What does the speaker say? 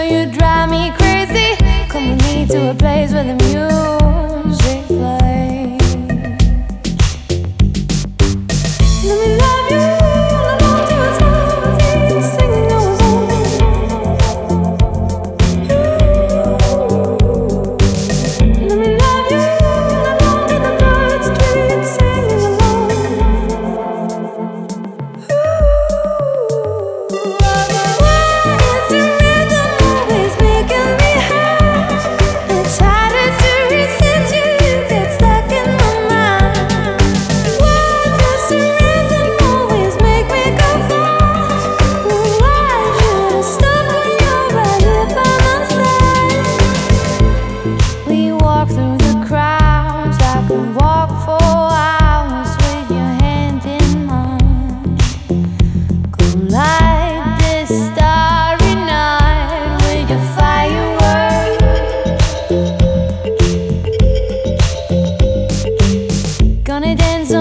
you drive me crazy. Come with me to a place where the music. gonna dance